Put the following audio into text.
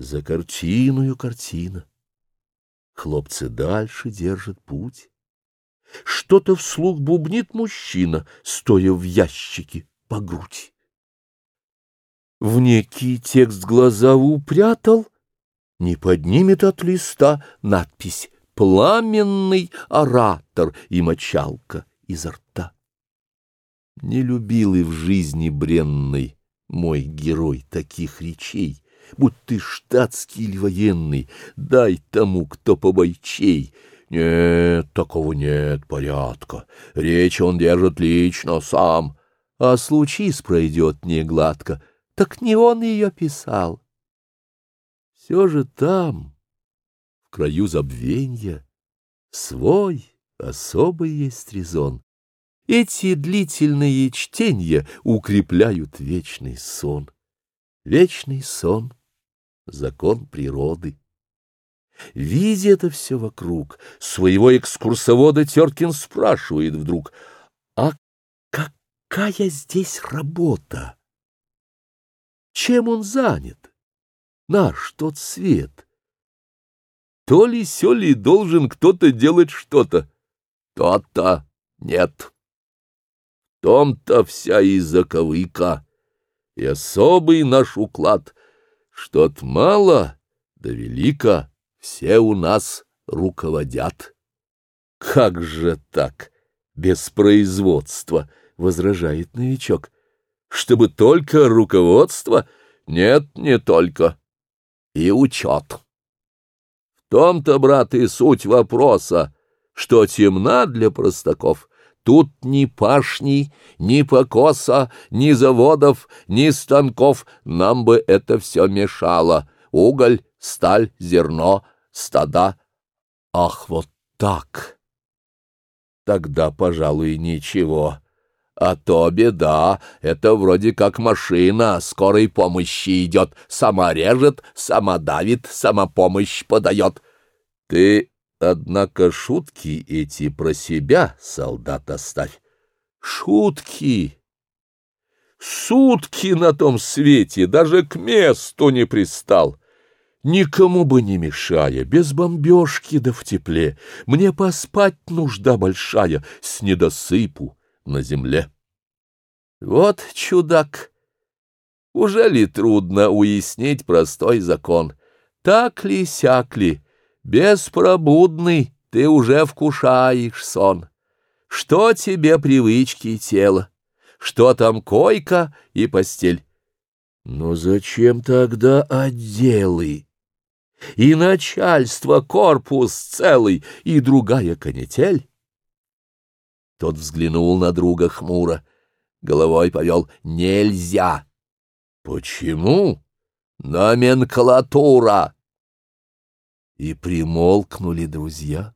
За картиною картина. Хлопцы дальше держат путь. Что-то вслух бубнит мужчина, стоя в ящике по грудь. В некий текст глаза упрятал, не поднимет от листа надпись «Пламенный оратор» и мочалка изо рта. Не любил и в жизни бренной мой герой таких речей, будь ты штатский или военный, дай тому, кто побойчей. Нет, такого нет порядка. Речь он держит лично сам. А случись пройдет не гладко, так не он ее писал. Все же там, в краю забвенья, свой особый есть резон. Эти длительные чтения укрепляют вечный сон. Вечный сон, закон природы. Видя это все вокруг, своего экскурсовода Теркин спрашивает вдруг, «А какая здесь работа? Чем он занят? Наш тот свет? То ли сё ли должен кто-то делать что-то? То-то нет. В том-то вся и заковыка» и особый наш уклад, что от мало до велика все у нас руководят. Как же так? Без производства, возражает новичок. Чтобы только руководство? Нет, не только. И учет. В том-то, брат, и суть вопроса, что темна для простаков — Тут ни пашни, ни покоса, ни заводов, ни станков, нам бы это все мешало. Уголь, сталь, зерно, стада. Ах, вот так! Тогда, пожалуй, ничего. А то беда, это вроде как машина скорой помощи идет, сама режет, сама давит, сама помощь подает. Ты Однако шутки эти про себя, солдат, оставь. Шутки! Сутки на том свете даже к месту не пристал. Никому бы не мешая, без бомбежки да в тепле, Мне поспать нужда большая, с недосыпу на земле. Вот чудак! Уже ли трудно уяснить простой закон? Так ли, сяк ли? Беспробудный ты уже вкушаешь сон. Что тебе привычки и тело? Что там койка и постель? Но зачем тогда отделы? И начальство, корпус целый, и другая конетель? Тот взглянул на друга хмуро, головой повел «Нельзя!» «Почему?» «Номенклатура!» и примолкнули друзья.